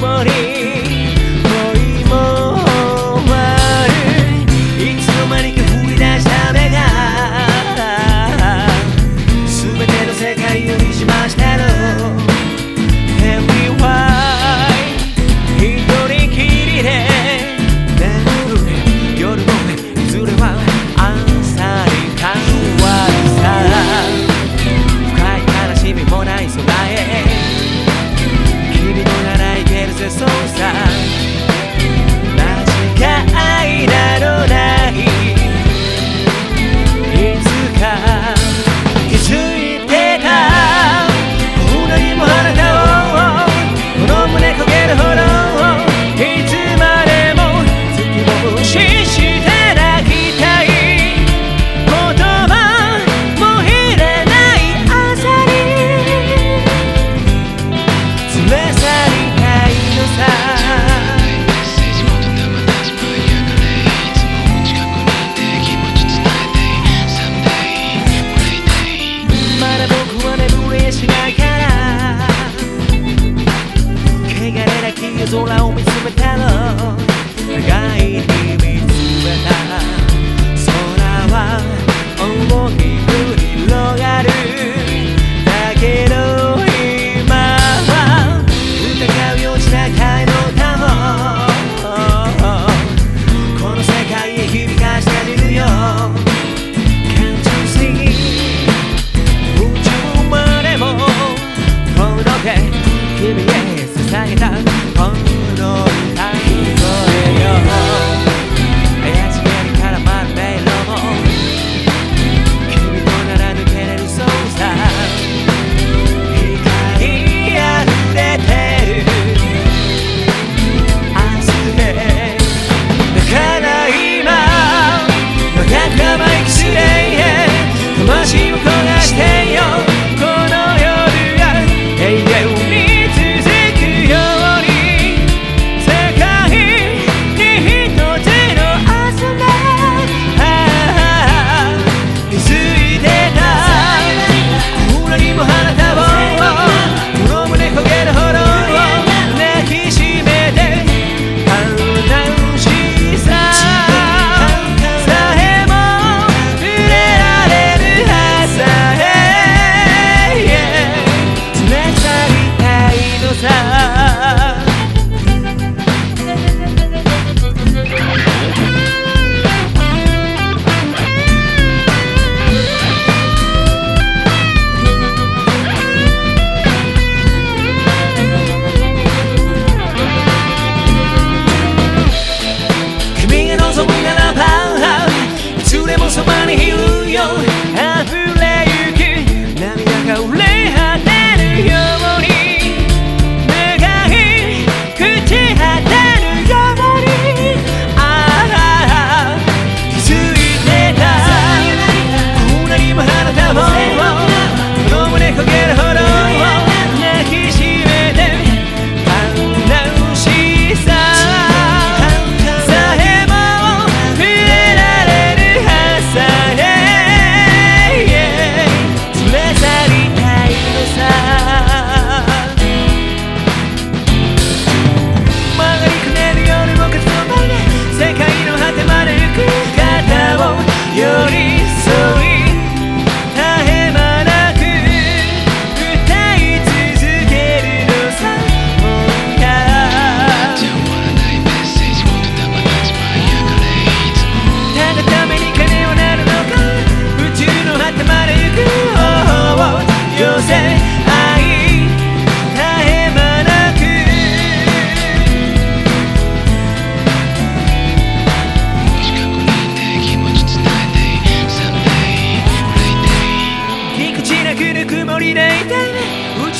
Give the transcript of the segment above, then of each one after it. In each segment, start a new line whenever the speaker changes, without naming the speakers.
恋も終わる」「いつの間にか降り出した雨が全ての世界を見しましたの」「Heavy, why? きりで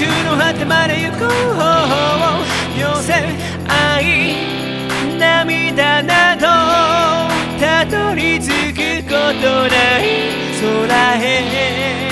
宙の果てまで行こう寄せ愛涙などたどり着くことない空へ。